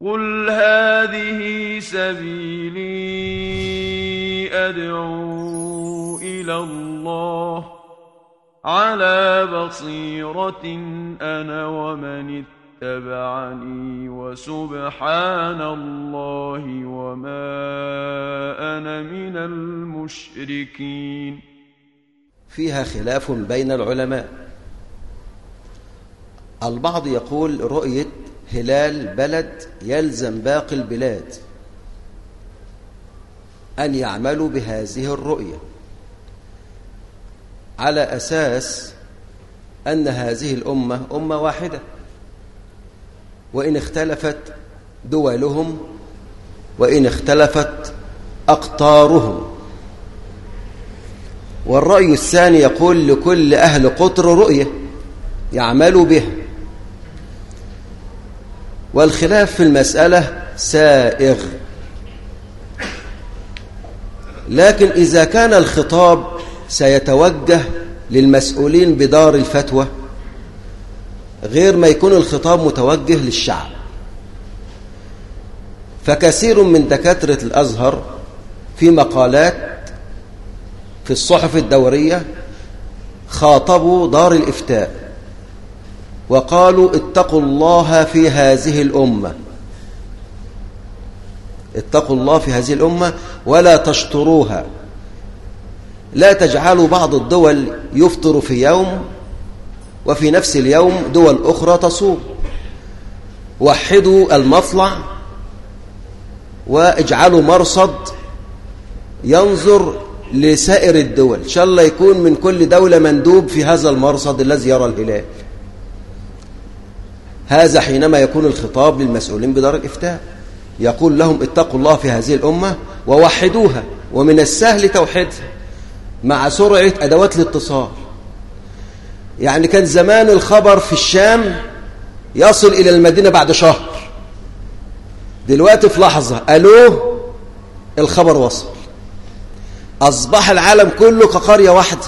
قل هذه سبيلي أدعو إلى الله على بصيرة أنا ومن اتبعني وسبحان الله وما أنا من المشركين فيها خلاف بين العلماء. البعض يقول رؤية هلال بلد يلزم باقي البلاد أن يعملوا بهذه الرؤية. على أساس أن هذه الأمة أمة واحدة. وإن اختلفت دولهم وإن اختلفت أقطارهم. والرأي الثاني يقول لكل أهل قطر رؤية يعملوا بها. والخلاف في المسألة سائغ. لكن إذا كان الخطاب سيتوجه للمسؤولين بدار الفتوى غير ما يكون الخطاب متوجه للشعب. فكثير من دكاترة الأزهر في مقالات في الصحف الدورية خاطبوا دار الإفتاء. وقالوا اتقوا الله في هذه الأمة. اتقوا الله في هذه الأمة ولا تشطروها لا تجعلوا بعض الدول يفطر في يوم وفي نفس اليوم دول أخرى تصوم. وحدوا المطلع واجعلوا مرصد ينظر لسائر الدول. إن شاء الله يكون من كل دولة مندوب في هذا المرصد الذي يرى الهلال. هذا حينما يكون الخطاب للمسؤولين بدار الإفتاء. يقول لهم اتقوا الله في هذه الأمة ووحدوها ومن السهل توحيدها مع سرعة أدوات الاتصال. يعني كان زمان الخبر في الشام يصل إلى المدينة بعد شهر. دلوقتي في لحظة ألوه الخبر وصل. أصبح العالم كله كقرية واحدة.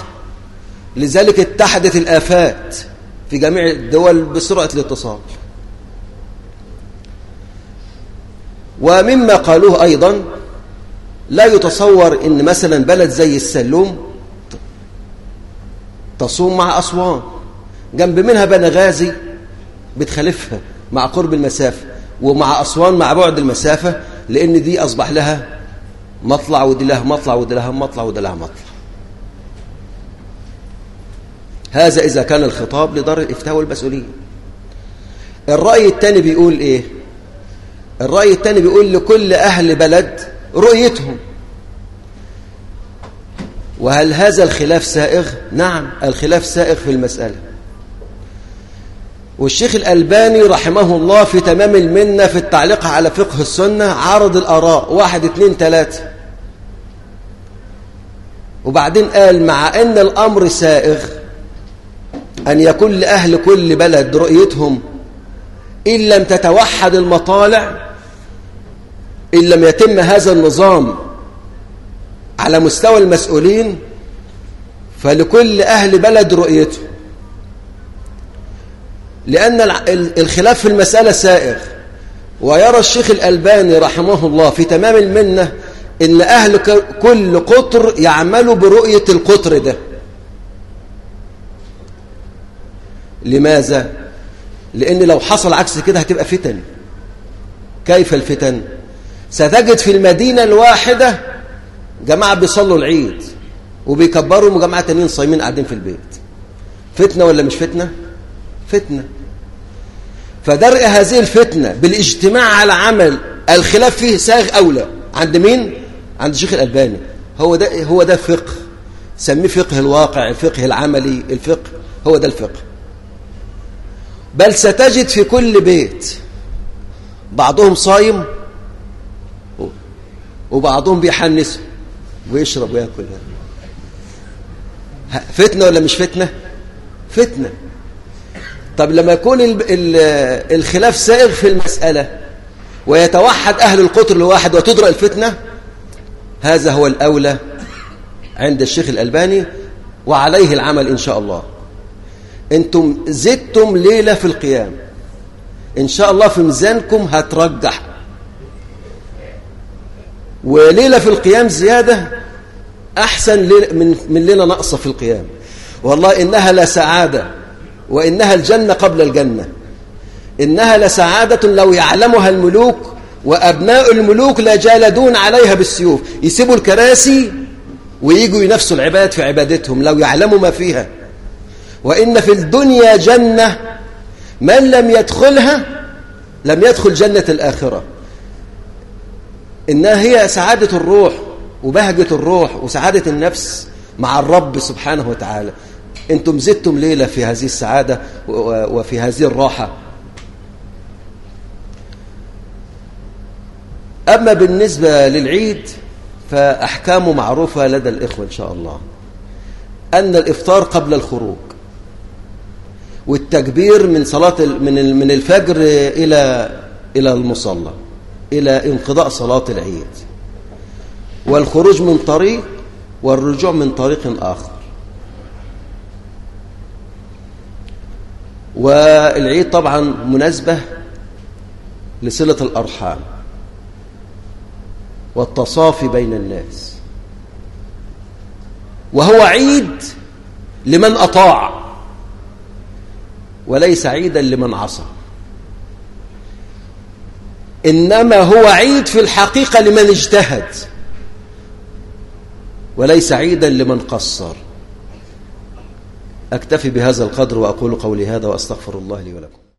لذلك اتحدت الآفات. في جميع الدول بسرعة الاتصال. ومما قالوه أيضا لا يتصور أن مثلا بلد زي السلوم تصوم مع أسوان. جنب منها بنغازي بتخالفها مع قرب المسافة ومع أسوان مع بعد المسافة لأن دي أصبح لها مطلع ودي لها مطلع ودي لها مطلع ودي لها مطلع. هذا إذا كان الخطاب لدار الإفتاء والمسؤولين. الرأي الثاني بيقول إيه؟ الرأي الثاني بيقول لكل أهل بلد رؤيتهم. وهل هذا الخلاف سائغ؟ نعم الخلاف سائغ في المسألة. والشيخ الألباني رحمه الله في تمام المنة في التعليق على فقه السنة عرض الآراء واحد اثنين ثلاثة. وبعدين قال مع أن الأمر سائغ أن يكون لأهل كل بلد رؤيتهم إن لم تتوحد المطالع إن لم يتم هذا النظام على مستوى المسؤولين فلكل أهل بلد رؤيته. لأن الخلاف في المسألة سائغ. ويرى الشيخ الألباني رحمه الله في تمام المنة إن أهل كل قطر يعملوا برؤية القطر ده. لماذا؟ لأن لو حصل عكس كده هتبقى فتن كيف الفتن؟ ستجد في المدينة الواحدة جماعة بيصلوا العيد وبيكبروا وجماعة تانيين صايمين قاعدين في البيت فتنة ولا مش فتنة؟ فتنة فدرء هذه الفتنة بالاجتماع على عمل الخلاف فيه ساغ أولى عند مين؟ عند الشيخ الألباني هو ده هو ده فقه سميه فقه الواقع الفقه العملي الفقه هو ده الفقه بل ستجد في كل بيت. بعضهم صايم وبعضهم بيحنسه ويشرب وياكل. فتنة ولا مش فتنة؟ فتنة. طب لما يكون الخلاف سائغ في المسألة ويتوحد أهل القطر الواحد وتدرأ الفتنة هذا هو الأولى عند الشيخ الألباني وعليه العمل إن شاء الله. أنتم زدتم ليلة في القيام. إن شاء الله في ميزانكم هترجح. وليلة في القيام زيادة أحسن من من ليلة ناقصة في القيام. والله إنها لسعادة وإنها الجنة قبل الجنة. إنها لسعادة لو يعلمها الملوك وأبناء الملوك لجالدون عليها بالسيوف. يسيبوا الكراسي ويجوا ينفسوا العباد في عبادتهم لو يعلموا ما فيها. وإن في الدنيا جنة من لم يدخلها لم يدخل جنة الآخرة. إنها هي سعادة الروح وبهجة الروح وسعادة النفس مع الرب سبحانه وتعالى. أنتم زدتم ليلة في هذه السعادة وفي هذه الراحة. أما بالنسبة للعيد فأحكامه معروفة لدى الإخوة إن شاء الله. أن الإفطار قبل الخروج. والتكبير من صلاة من من الفجر إلى إلى المصلى إلى انقضاء صلاة العيد. والخروج من طريق والرجوع من طريق آخر. والعيد طبعا مناسبة لصلة الأرحام والتصافي بين الناس. وهو عيد لمن أطاع. وليس عيدا لمن عصى. إنما هو عيد في الحقيقة لمن اجتهد وليس عيدا لمن قصر. أكتفي بهذا القدر وأقول قولي هذا وأستغفر الله لي ولكم.